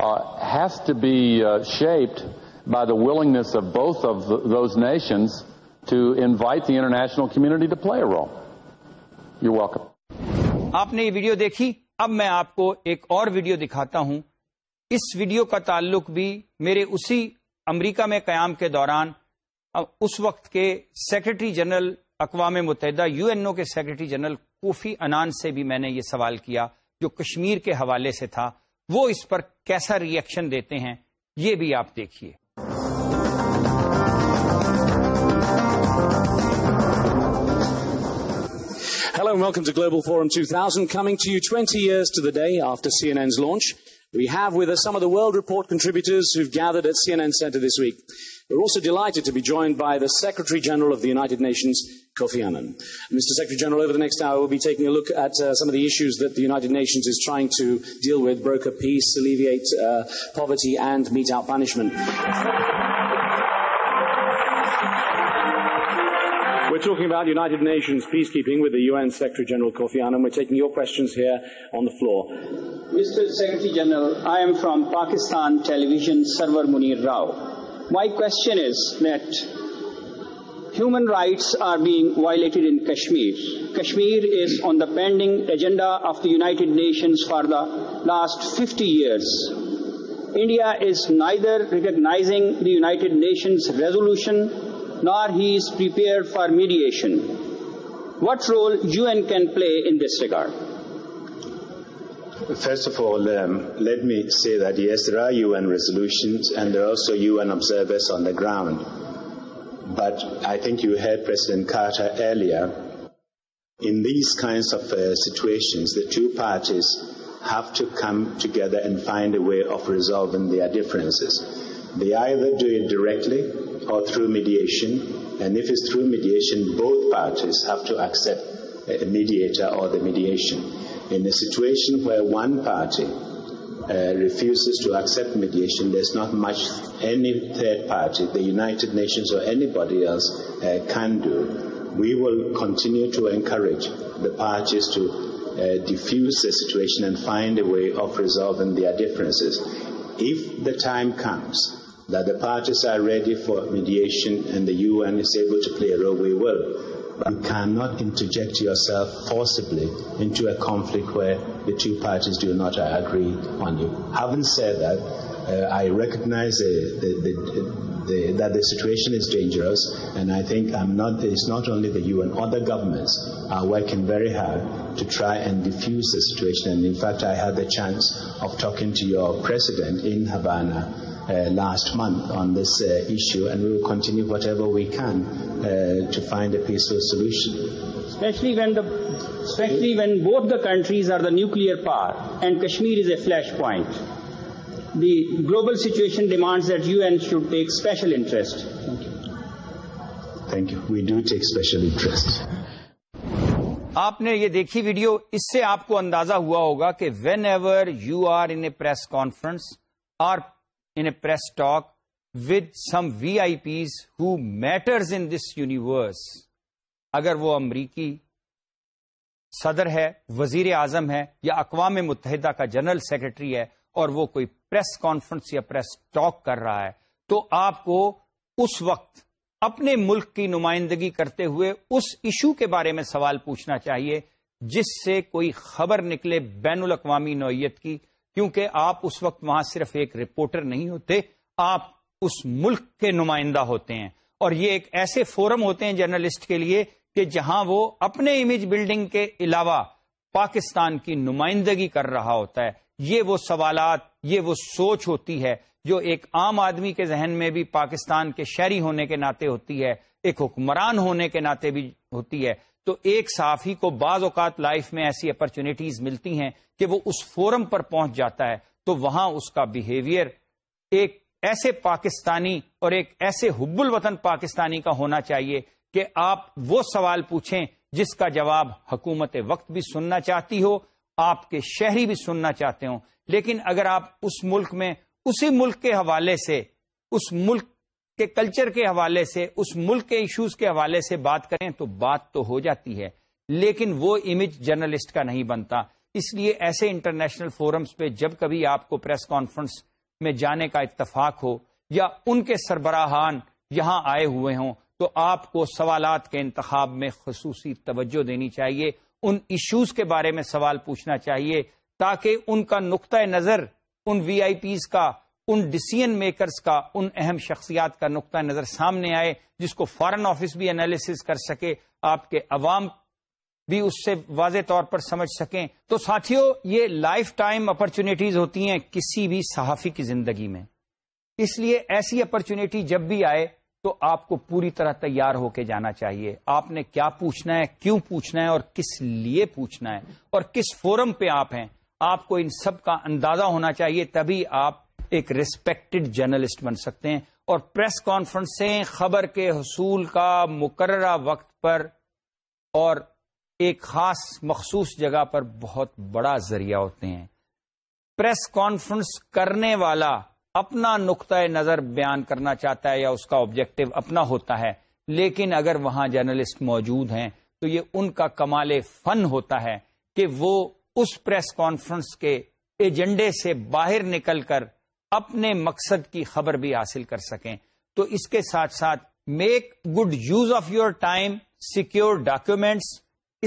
uh, has to be uh, shaped by the willingness of both of the, those nations to invite the international community to play a role. You're welcome. آپ نے یہ video دیکھی اب میں آپ کو ایک اور ویڈیو دکھاتا ہوں اس ویڈیو کا تعلق بھی میرے اسی امریکہ میں قیام کے دوران اس وقت کے سیکرٹری جنرل اقوام متحدہ یو این او کے سیکرٹری جنرل کوفی انان سے بھی میں نے یہ سوال کیا جو کشمیر کے حوالے سے تھا وہ اس پر کیسا ریئیکشن دیتے ہیں یہ بھی آپ دیکھیے Hello and welcome to to to Global Forum 2000, coming you 20 years the day after CNN's launch. By the سٹریل آفنسٹری general punishment secretary general I am from Pakistan television Sarwar money Rao my country human rights are being violated in Kashmir Kashmir is on the pending agenda of the united nation for the last fifty years India is neither recognise the united nations resolution nor he is prepared for mediation. What role UN can play in this regard? First of all, um, let me say that yes, there are UN resolutions and there are also UN observers on the ground. But I think you heard President Carter earlier. In these kinds of uh, situations, the two parties have to come together and find a way of resolving their differences. They either do it directly or through mediation. And if it's through mediation, both parties have to accept a mediator or the mediation. In a situation where one party uh, refuses to accept mediation, there's not much any third party, the United Nations or anybody else, uh, can do. We will continue to encourage the parties to uh, diffuse the situation and find a way of resolving their differences. If the time comes that the parties are ready for mediation and the UN is able to play a role, we will. But you cannot interject yourself forcibly into a conflict where the two parties do not agree on you. Having said that, uh, I recognize that the situation is dangerous, and I think it's not only the UN, other governments are working very hard to try and diffuse the situation. And in fact, I had the chance of talking to your president in Havana last month on this uh, issue, and we will continue whatever we can uh, to find a peaceful solution. Especially when, the, especially when both the countries are the nuclear power and Kashmir is a flashpoint. The global situation demands that UN should take special interest. Thank you. Thank you. We do take special interest. آپ نے یہ دیکھی video اس سے آپ کو اندازہ ہوا ہوگا کہ whenever you are in a press conference or in a press talk with some VIPs who matters in this universe اگر وہ امریکی صدر ہے وزیر اعظم ہے یا اقوام متحدہ کا جنرل سیکرٹری ہے اور وہ کوئی پریس کانفرنس یا پریس ٹاک کر رہا ہے تو آپ کو اس وقت اپنے ملک کی نمائندگی کرتے ہوئے اس ایشو کے بارے میں سوال پوچھنا چاہیے جس سے کوئی خبر نکلے بین الاقوامی نوعیت کی کیونکہ آپ اس وقت وہاں صرف ایک رپورٹر نہیں ہوتے آپ اس ملک کے نمائندہ ہوتے ہیں اور یہ ایک ایسے فورم ہوتے ہیں جرنلسٹ کے لیے کہ جہاں وہ اپنے امیج بلڈنگ کے علاوہ پاکستان کی نمائندگی کر رہا ہوتا ہے یہ وہ سوالات یہ وہ سوچ ہوتی ہے جو ایک عام آدمی کے ذہن میں بھی پاکستان کے شہری ہونے کے ناطے ہوتی ہے ایک حکمران ہونے کے ناطے بھی ہوتی ہے تو ایک صحافی کو بعض اوقات لائف میں ایسی اپرچونیٹیز ملتی ہیں کہ وہ اس فورم پر پہنچ جاتا ہے تو وہاں اس کا بیہیویئر ایک ایسے پاکستانی اور ایک ایسے حب الوطن پاکستانی کا ہونا چاہیے کہ آپ وہ سوال پوچھیں جس کا جواب حکومت وقت بھی سننا چاہتی ہو آپ کے شہری بھی سننا چاہتے ہوں لیکن اگر آپ اس ملک میں اسی ملک کے حوالے سے اس ملک کے کلچر کے حوالے سے اس ملک کے ایشوز کے حوالے سے بات کریں تو بات تو ہو جاتی ہے لیکن وہ امیج جرنلسٹ کا نہیں بنتا اس لیے ایسے انٹرنیشنل فورمز پہ جب کبھی آپ کو پریس کانفرنس میں جانے کا اتفاق ہو یا ان کے سربراہان یہاں آئے ہوئے ہوں تو آپ کو سوالات کے انتخاب میں خصوصی توجہ دینی چاہیے ان ایشوز کے بارے میں سوال پوچھنا چاہیے تاکہ ان کا نقطۂ نظر ان وی آئی پیز کا ان ڈسیزن میکرز کا ان اہم شخصیات کا نقطۂ نظر سامنے آئے جس کو فارن آفس بھی انالیسز کر سکے آپ کے عوام بھی اس سے واضح طور پر سمجھ سکیں تو ساتھیوں یہ لائف ٹائم اپرچونیٹیز ہوتی ہیں کسی بھی صحافی کی زندگی میں اس لیے ایسی اپرچونیٹی جب بھی آئے تو آپ کو پوری طرح تیار ہو کے جانا چاہیے آپ نے کیا پوچھنا ہے کیوں پوچھنا ہے اور کس لیے پوچھنا ہے اور کس فورم پہ آپ ہیں آپ کو ان سب کا اندازہ ہونا چاہیے تبھی آپ ایک ریسپیکٹڈ جرنلسٹ بن سکتے ہیں اور پریس کانفرنسیں خبر کے حصول کا مقررہ وقت پر اور ایک خاص مخصوص جگہ پر بہت بڑا ذریعہ ہوتے ہیں پریس کانفرنس کرنے والا اپنا نقطۂ نظر بیان کرنا چاہتا ہے یا اس کا آبجیکٹو اپنا ہوتا ہے لیکن اگر وہاں جرنلسٹ موجود ہیں تو یہ ان کا کمال فن ہوتا ہے کہ وہ اس پریس کانفرنس کے ایجنڈے سے باہر نکل کر اپنے مقصد کی خبر بھی حاصل کر سکیں تو اس کے ساتھ ساتھ make good use of your time secure documents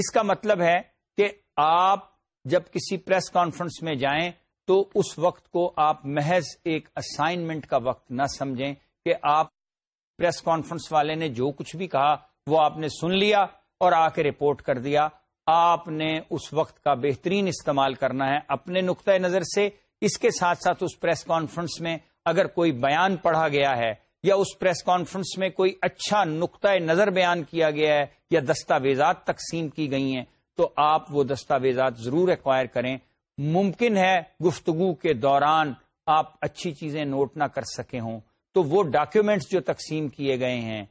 اس کا مطلب ہے کہ آپ جب کسی پریس کانفرنس میں جائیں تو اس وقت کو آپ محض ایک اسائنمنٹ کا وقت نہ سمجھیں کہ آپ پریس کانفرنس والے نے جو کچھ بھی کہا وہ آپ نے سن لیا اور آ کے رپورٹ کر دیا آپ نے اس وقت کا بہترین استعمال کرنا ہے اپنے نقطۂ نظر سے اس کے ساتھ ساتھ اس پریس کانفرنس میں اگر کوئی بیان پڑھا گیا ہے یا اس پریس کانفرنس میں کوئی اچھا نقطۂ نظر بیان کیا گیا ہے یا دستاویزات تقسیم کی گئی ہیں تو آپ وہ دستاویزات ضرور ایکوائر کریں ممکن ہے گفتگو کے دوران آپ اچھی چیزیں نوٹ نہ کر سکے ہوں تو وہ ڈاکیومینٹس جو تقسیم کیے گئے ہیں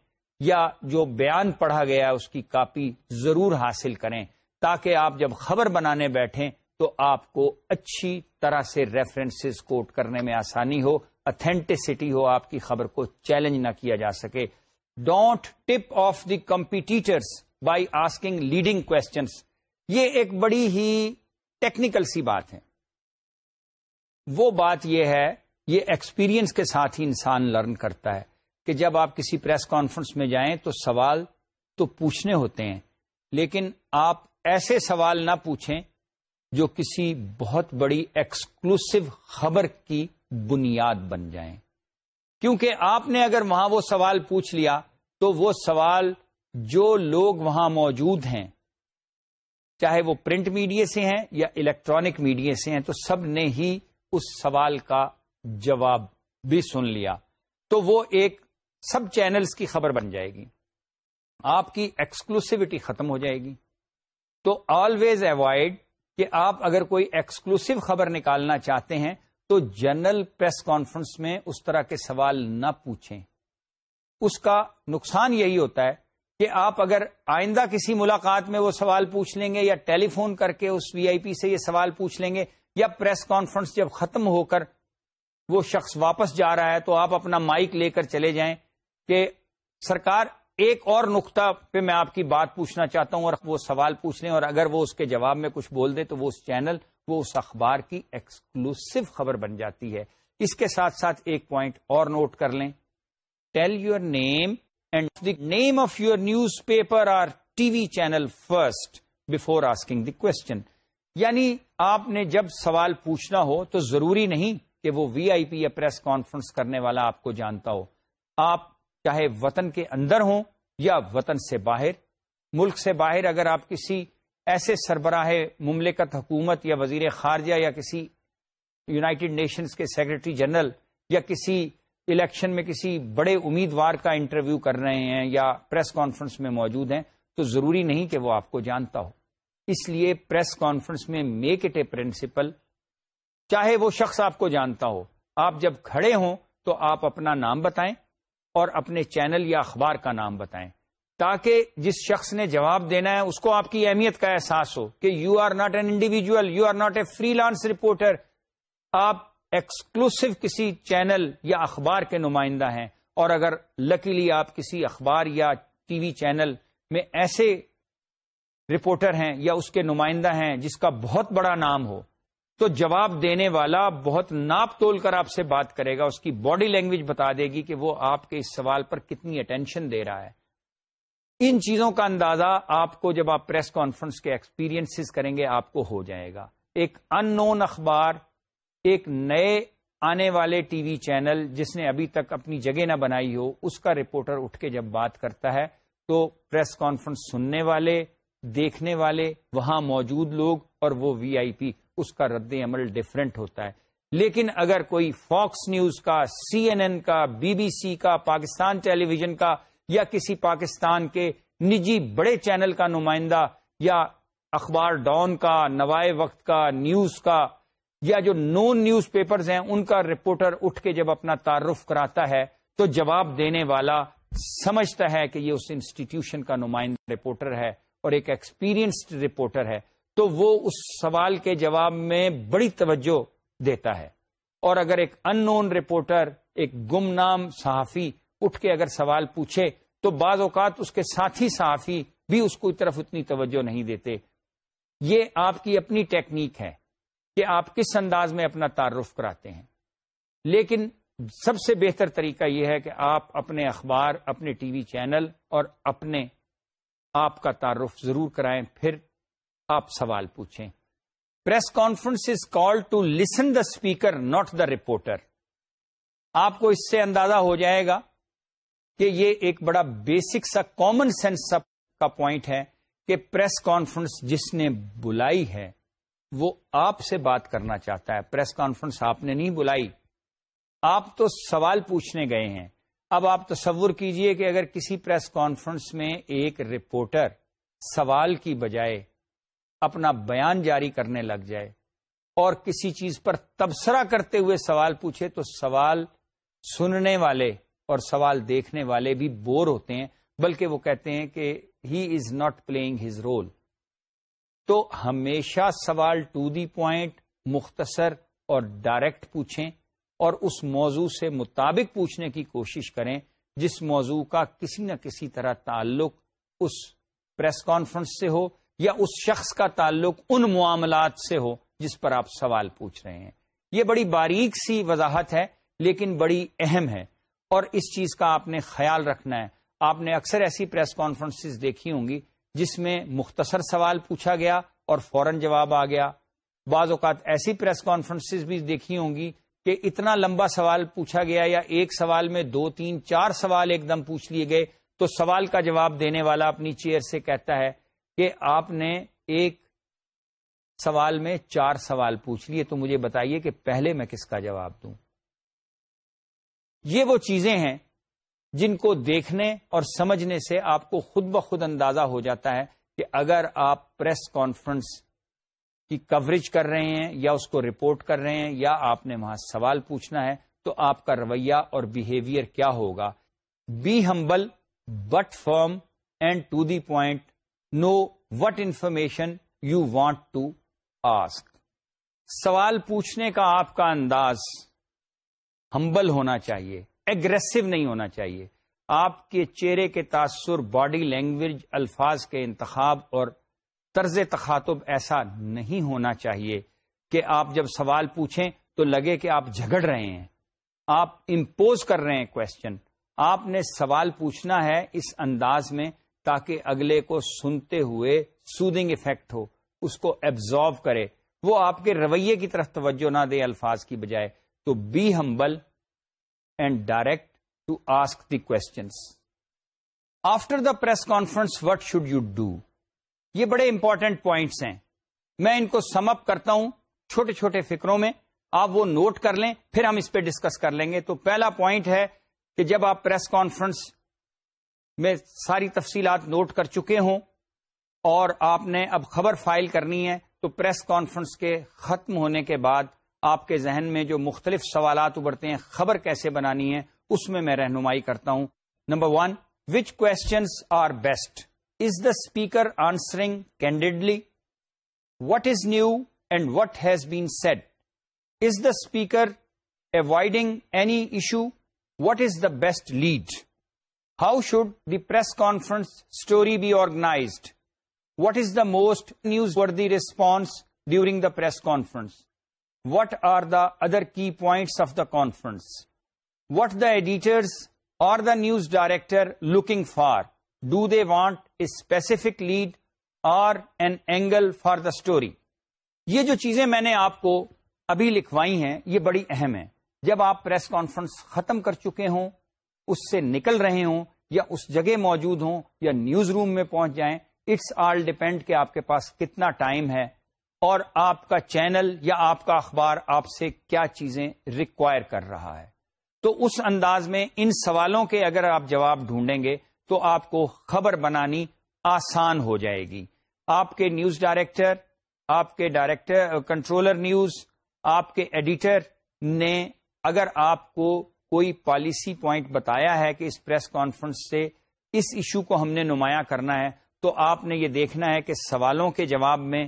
یا جو بیان پڑھا گیا ہے اس کی کاپی ضرور حاصل کریں تاکہ آپ جب خبر بنانے بیٹھیں تو آپ کو اچھی طرح سے ریفرنسز کوٹ کرنے میں آسانی ہو اتھینٹسٹی ہو آپ کی خبر کو چیلنج نہ کیا جا سکے don't tip off the competitors by asking leading questions یہ ایک بڑی ہی ٹیکنیکل سی بات ہے وہ بات یہ ہے یہ ایکسپیرینس کے ساتھ ہی انسان لرن کرتا ہے کہ جب آپ کسی پریس کانفرنس میں جائیں تو سوال تو پوچھنے ہوتے ہیں لیکن آپ ایسے سوال نہ پوچھیں جو کسی بہت بڑی ایکسکلوسو خبر کی بنیاد بن جائیں کیونکہ آپ نے اگر وہاں وہ سوال پوچھ لیا تو وہ سوال جو لوگ وہاں موجود ہیں چاہے وہ پرنٹ میڈیا سے ہیں یا الیکٹرانک میڈیا سے ہیں تو سب نے ہی اس سوال کا جواب بھی سن لیا تو وہ ایک سب چینلز کی خبر بن جائے گی آپ کی ایکسکلوسیوٹی ختم ہو جائے گی تو آلویز اوائڈ کہ آپ اگر کوئی ایکسکلوسو خبر نکالنا چاہتے ہیں تو جنرل پریس کانفرنس میں اس طرح کے سوال نہ پوچھیں اس کا نقصان یہی ہوتا ہے کہ آپ اگر آئندہ کسی ملاقات میں وہ سوال پوچھ لیں گے یا ٹیلی فون کر کے اس وی آئی پی سے یہ سوال پوچھ لیں گے یا پریس کانفرنس جب ختم ہو کر وہ شخص واپس جا رہا ہے تو آپ اپنا مائک لے کر چلے جائیں کہ سرکار ایک اور نقطہ پہ میں آپ کی بات پوچھنا چاہتا ہوں اور وہ سوال پوچھ لیں اور اگر وہ اس کے جواب میں کچھ بول دیں تو وہ اس چینل وہ اس اخبار کی ایکسکلوسو خبر بن جاتی ہے اس کے ساتھ ساتھ ایک پوائنٹ اور نوٹ کر لیں tell your name and the name of your newspaper or T V channel first before asking the question یعنی آپ نے جب سوال پوچھنا ہو تو ضروری نہیں کہ وہ وی آئی پی یا پریس کانفرنس کرنے والا آپ کو جانتا ہو آپ چاہے وطن کے اندر ہوں یا وطن سے باہر ملک سے باہر اگر آپ کسی ایسے سربراہ مملکت حکومت یا وزیر خارجہ یا کسی یونائٹڈ نیشنز کے سیکرٹری جنرل یا کسی الیکشن میں کسی بڑے امیدوار کا انٹرویو کر رہے ہیں یا پریس کانفرنس میں موجود ہیں تو ضروری نہیں کہ وہ آپ کو جانتا ہو اس لیے پریس کانفرنس میں میک اٹ اے پرنسپل چاہے وہ شخص آپ کو جانتا ہو آپ جب کھڑے ہوں تو آپ اپنا نام بتائیں اور اپنے چینل یا اخبار کا نام بتائیں تاکہ جس شخص نے جواب دینا ہے اس کو آپ کی اہمیت کا احساس ہو کہ you are not an individual you are not a freelance reporter آپ ایکسکلوسو کسی چینل یا اخبار کے نمائندہ ہیں اور اگر لکیلی آپ کسی اخبار یا ٹی وی چینل میں ایسے رپورٹر ہیں یا اس کے نمائندہ ہیں جس کا بہت بڑا نام ہو تو جواب دینے والا بہت ناپ تول کر آپ سے بات کرے گا اس کی باڈی لینگویج بتا دے گی کہ وہ آپ کے اس سوال پر کتنی اٹینشن دے رہا ہے ان چیزوں کا اندازہ آپ کو جب آپ پریس کانفرنس کے ایکسپیرینس کریں گے آپ کو ہو جائے گا ایک ان نون اخبار ایک نئے آنے والے ٹی وی چینل جس نے ابھی تک اپنی جگہ نہ بنائی ہو اس کا رپورٹر اٹھ کے جب بات کرتا ہے تو پریس کانفرنس سننے والے دیکھنے والے وہاں موجود لوگ اور وہ وی آئی پی اس کا رد عمل ڈفرینٹ ہوتا ہے لیکن اگر کوئی فاکس نیوز کا سی این این کا بی بی سی کا پاکستان ٹیلی ویژن کا یا کسی پاکستان کے نجی بڑے چینل کا نمائندہ یا اخبار ڈان کا نوائے وقت کا نیوز کا یا جو نون نیوز پیپرز ہیں ان کا رپورٹر اٹھ کے جب اپنا تعارف کراتا ہے تو جواب دینے والا سمجھتا ہے کہ یہ اس انسٹیٹیوشن کا نمائندہ رپورٹر ہے اور ایک ایکسپیرینسڈ رپورٹر ہے تو وہ اس سوال کے جواب میں بڑی توجہ دیتا ہے اور اگر ایک ان نون رپورٹر ایک گم نام صحافی اٹھ کے اگر سوال پوچھے تو بعض اوقات اس کے ساتھی صحافی بھی اس کو طرف اتنی توجہ نہیں دیتے یہ آپ کی اپنی ٹیکنیک ہے کہ آپ کس انداز میں اپنا تعارف کراتے ہیں لیکن سب سے بہتر طریقہ یہ ہے کہ آپ اپنے اخبار اپنے ٹی وی چینل اور اپنے آپ کا تعارف ضرور کرائیں پھر آپ سوال پوچھیں press conference is call to listen the speaker not the reporter آپ کو اس سے اندازہ ہو جائے گا کہ یہ ایک بڑا بیسک سا کامن سینس کا پوائنٹ ہے کہ پریس کانفرنس جس نے بلائی ہے وہ آپ سے بات کرنا چاہتا ہے پریس کانفرنس آپ نے نہیں بلائی آپ تو سوال پوچھنے گئے ہیں اب آپ تصور کیجئے کہ اگر کسی پریس کانفرنس میں ایک رپورٹر سوال کی بجائے اپنا بیان جاری کرنے لگ جائے اور کسی چیز پر تبصرہ کرتے ہوئے سوال پوچھے تو سوال سننے والے اور سوال دیکھنے والے بھی بور ہوتے ہیں بلکہ وہ کہتے ہیں کہ he is not playing his role تو ہمیشہ سوال ٹو دی پوائنٹ مختصر اور ڈائریکٹ پوچھیں اور اس موضوع سے مطابق پوچھنے کی کوشش کریں جس موضوع کا کسی نہ کسی طرح تعلق اس پریس کانفرنس سے ہو یا اس شخص کا تعلق ان معاملات سے ہو جس پر آپ سوال پوچھ رہے ہیں یہ بڑی باریک سی وضاحت ہے لیکن بڑی اہم ہے اور اس چیز کا آپ نے خیال رکھنا ہے آپ نے اکثر ایسی پریس کانفرنسز دیکھی ہوں گی جس میں مختصر سوال پوچھا گیا اور فوراً جواب آ گیا بعض اوقات ایسی پریس کانفرنسز بھی دیکھی ہوں گی کہ اتنا لمبا سوال پوچھا گیا یا ایک سوال میں دو تین چار سوال ایک دم پوچھ لیے گئے تو سوال کا جواب دینے والا اپنی چیئر سے کہتا ہے کہ آپ نے ایک سوال میں چار سوال پوچھ لیے تو مجھے بتائیے کہ پہلے میں کس کا جواب دوں یہ وہ چیزیں ہیں جن کو دیکھنے اور سمجھنے سے آپ کو خود بخود اندازہ ہو جاتا ہے کہ اگر آپ پریس کانفرنس کی کوریج کر رہے ہیں یا اس کو رپورٹ کر رہے ہیں یا آپ نے وہاں سوال پوچھنا ہے تو آپ کا رویہ اور بہیویئر کیا ہوگا be humble but firm and to the point know what information you want to ask سوال پوچھنے کا آپ کا انداز ہمبل ہونا چاہیے ایگریسو نہیں ہونا چاہیے آپ کے چہرے کے تاثر باڈی لینگویج الفاظ کے انتخاب اور طرز تخاطب ایسا نہیں ہونا چاہیے کہ آپ جب سوال پوچھیں تو لگے کہ آپ جھگڑ رہے ہیں آپ امپوز کر رہے ہیں کوشچن آپ نے سوال پوچھنا ہے اس انداز میں تاکہ اگلے کو سنتے ہوئے سودنگ افیکٹ ہو اس کو ایبزارو کرے وہ آپ کے رویے کی طرف توجہ نہ دے الفاظ کی بجائے تو be humble and direct to ask the questions after the conference what should you do یہ بڑے امپورٹنٹ پوائنٹس ہیں میں ان کو سم اپ کرتا ہوں چھوٹے چھوٹے فکروں میں آپ وہ نوٹ کر لیں پھر ہم اس پہ ڈسکس کر لیں گے تو پہلا پوائنٹ ہے کہ جب آپ پریس کانفرنس میں ساری تفصیلات نوٹ کر چکے ہوں اور آپ نے اب خبر فائل کرنی ہے تو پریس کانفرنس کے ختم ہونے کے بعد آپ کے ذہن میں جو مختلف سوالات ابھرتے ہیں خبر کیسے بنانی ہے اس میں میں رہنمائی کرتا ہوں number one which questions are best is the speaker answering candidly what is new and what has been said is the speaker avoiding any issue what is the best lead how should the press conference story be organised what is the most news the response during the press conference what are the other key points of the conference what the editors or the news director looking for do they want a specific lead or an angle for the story یہ جو چیزیں میں نے آپ کو ابھی لکھوائی ہیں یہ بڑی اہم ہیں جب آپ پریس کانفرنس ختم کر چکے ہوں اس سے نکل رہے ہوں یا اس جگہ موجود ہوں یا نیوز روم میں پہنچ جائیں اٹس آل ڈیپینڈ کہ آپ کے پاس کتنا ٹائم ہے اور آپ کا چینل یا آپ کا اخبار آپ سے کیا چیزیں ریکوائر کر رہا ہے تو اس انداز میں ان سوالوں کے اگر آپ جواب ڈھونڈیں گے تو آپ کو خبر بنانی آسان ہو جائے گی آپ کے نیوز ڈائریکٹر آپ کے ڈائریکٹر کنٹرولر نیوز آپ کے ایڈیٹر نے اگر آپ کو کوئی پالیسی پوائنٹ بتایا ہے کہ اس پریس کانفرنس سے اس ایشو کو ہم نے نمایاں کرنا ہے تو آپ نے یہ دیکھنا ہے کہ سوالوں کے جواب میں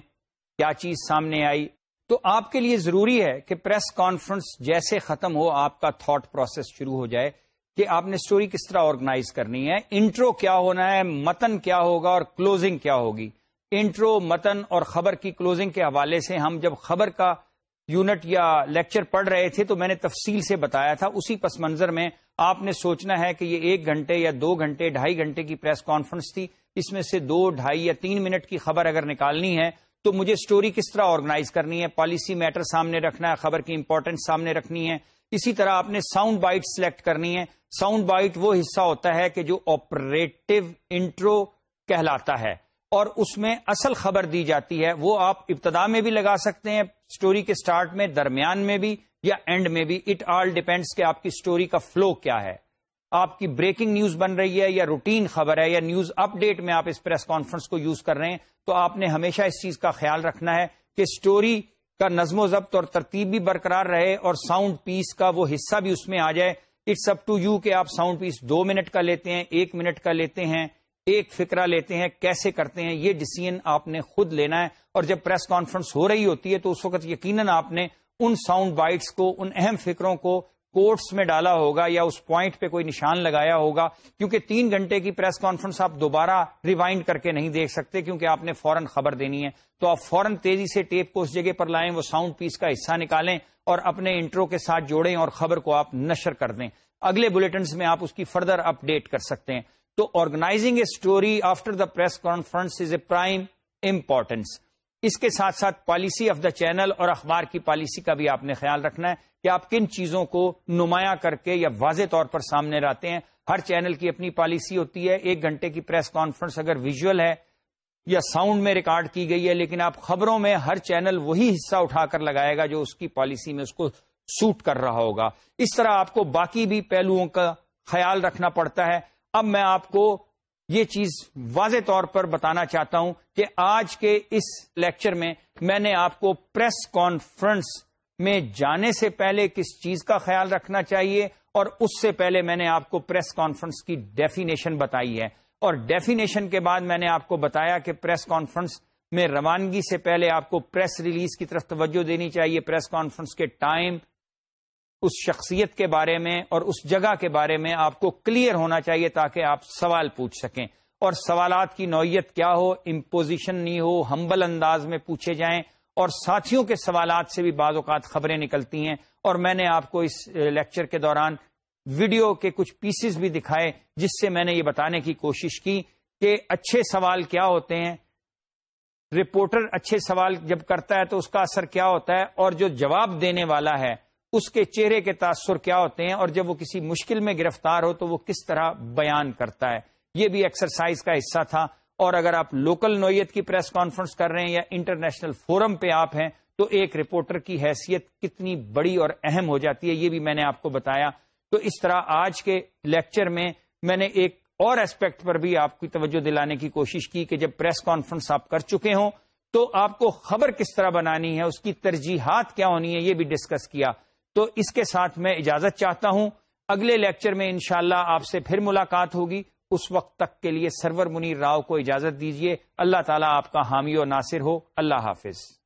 کیا چیز سامنے آئی تو آپ کے لیے ضروری ہے کہ پریس کانفرنس جیسے ختم ہو آپ کا تھاٹ پروسیس شروع ہو جائے کہ آپ نے اسٹوری کس طرح آرگنائز کرنی ہے انٹرو کیا ہونا ہے متن کیا ہوگا اور کلوزنگ کیا ہوگی انٹرو متن اور خبر کی کلوزنگ کے حوالے سے ہم جب خبر کا یونٹ یا لیکچر پڑھ رہے تھے تو میں نے تفصیل سے بتایا تھا اسی پس منظر میں آپ نے سوچنا ہے کہ یہ ایک گھنٹے یا دو گھنٹے ڈھائی گھنٹے کی پریس کانفرنس تھی اس میں سے دو ڈھائی یا تین منٹ کی خبر اگر نکالنی ہے تو مجھے سٹوری کس طرح آرگنائز کرنی ہے پالیسی میٹر سامنے رکھنا ہے خبر کی امپورٹنس سامنے رکھنی ہے اسی طرح آپ نے ساؤنڈ بائٹ سلیکٹ کرنی ہے ساؤنڈ بائٹ وہ حصہ ہوتا ہے کہ جو آپریٹو انٹرو کہلاتا ہے اور اس میں اصل خبر دی جاتی ہے وہ آپ ابتدا میں بھی لگا سکتے ہیں اسٹوری کے سٹارٹ میں درمیان میں بھی یا اینڈ میں بھی اٹ آل ڈیپینڈس کہ آپ کی اسٹوری کا فلو کیا ہے آپ کی بریکنگ نیوز بن رہی ہے یا روٹین خبر ہے یا نیوز اپ ڈیٹ میں آپ اس پریس کانفرنس کو یوز کر رہے ہیں تو آپ نے ہمیشہ اس چیز کا خیال رکھنا ہے کہ اسٹوری کا نظم و ضبط اور ترتیب بھی برقرار رہے اور ساؤنڈ پیس کا وہ حصہ بھی اس میں آ جائے اٹس اپ ٹو یو کہ آپ ساؤنڈ پیس دو منٹ کا لیتے ہیں ایک منٹ کا لیتے ہیں ایک فکرہ لیتے ہیں کیسے کرتے ہیں یہ ڈسیزن آپ نے خود لینا ہے اور جب پریس کانفرنس ہو رہی ہوتی ہے تو اس وقت یقیناً آپ نے ان ساؤنڈ بائٹس کو ان اہم فکروں کو کوٹس میں ڈالا ہوگا یا اس پوائنٹ پہ کوئی نشان لگایا ہوگا کیونکہ تین گھنٹے کی پریس کانفرنس آپ دوبارہ ریوائنڈ کر کے نہیں دیکھ سکتے کیونکہ آپ نے فوراً خبر دینی ہے تو آپ فوراً تیزی سے ٹیپ کو اس جگہ پر لائیں وہ ساؤنڈ پیس کا حصہ نکالیں اور اپنے انٹرو کے ساتھ جوڑیں اور خبر کو آپ نشر کر دیں اگلے بلٹنس میں آپ اس کی فردر اپڈیٹ کر سکتے ہیں تو a story after the press conference is a prime importance اس کے ساتھ ساتھ پالیسی آف دا چینل اور اخبار کی پالیسی کا بھی آپ نے خیال رکھنا ہے کہ آپ کن چیزوں کو نمایاں کر کے یا واضح طور پر سامنے رہتے ہیں ہر چینل کی اپنی پالیسی ہوتی ہے ایک گھنٹے کی پریس کانفرنس اگر ویژل ہے یا ساؤنڈ میں ریکارڈ کی گئی ہے لیکن آپ خبروں میں ہر چینل وہی حصہ اٹھا کر لگائے گا جو اس کی پالیسی میں اس کو سوٹ کر رہا ہوگا اس طرح آپ کو باقی بھی پہلوؤں کا خیال رکھنا پڑتا ہے اب میں آپ کو یہ چیز واضح طور پر بتانا چاہتا ہوں کہ آج کے اس لیکچر میں میں نے آپ کو پریس کانفرنس میں جانے سے پہلے کس چیز کا خیال رکھنا چاہیے اور اس سے پہلے میں نے آپ کو پریس کانفرنس کی ڈیفینیشن بتائی ہے اور ڈیفینیشن کے بعد میں نے آپ کو بتایا کہ پریس کانفرنس میں روانگی سے پہلے آپ کو پریس ریلیز کی طرف توجہ دینی چاہیے پریس کانفرنس کے ٹائم اس شخصیت کے بارے میں اور اس جگہ کے بارے میں آپ کو کلیئر ہونا چاہیے تاکہ آپ سوال پوچھ سکیں اور سوالات کی نوعیت کیا ہو امپوزیشن نہیں ہو ہمبل انداز میں پوچھے جائیں اور ساتھیوں کے سوالات سے بھی بعض اوقات خبریں نکلتی ہیں اور میں نے آپ کو اس لیکچر کے دوران ویڈیو کے کچھ پیسز بھی دکھائے جس سے میں نے یہ بتانے کی کوشش کی کہ اچھے سوال کیا ہوتے ہیں رپورٹر اچھے سوال جب کرتا ہے تو اس کا اثر کیا ہوتا ہے اور جو جواب دینے والا ہے اس کے چہرے کے تاثر کیا ہوتے ہیں اور جب وہ کسی مشکل میں گرفتار ہو تو وہ کس طرح بیان کرتا ہے یہ بھی ایکسرسائز کا حصہ تھا اور اگر آپ لوکل نوعیت کی پریس کانفرنس کر رہے ہیں یا انٹرنیشنل فورم پہ آپ ہیں تو ایک رپورٹر کی حیثیت کتنی بڑی اور اہم ہو جاتی ہے یہ بھی میں نے آپ کو بتایا تو اس طرح آج کے لیکچر میں میں نے ایک اور اسپیکٹ پر بھی آپ کی توجہ دلانے کی کوشش کی کہ جب پریس کانفرنس آپ کر چکے ہوں تو آپ کو خبر کس طرح بنانی ہے اس کی ترجیحات کیا ہونی ہے یہ بھی ڈسکس کیا تو اس کے ساتھ میں اجازت چاہتا ہوں اگلے لیکچر میں انشاءاللہ شاء آپ سے پھر ملاقات ہوگی اس وقت تک کے لیے سرور منیر راؤ کو اجازت دیجیے اللہ تعالیٰ آپ کا حامی و ناصر ہو اللہ حافظ